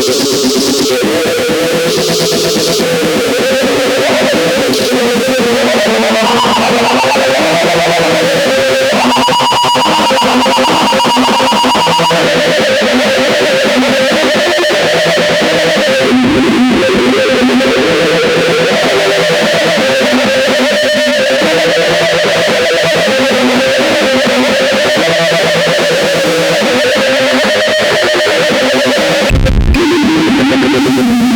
Gracias. Hallelujah.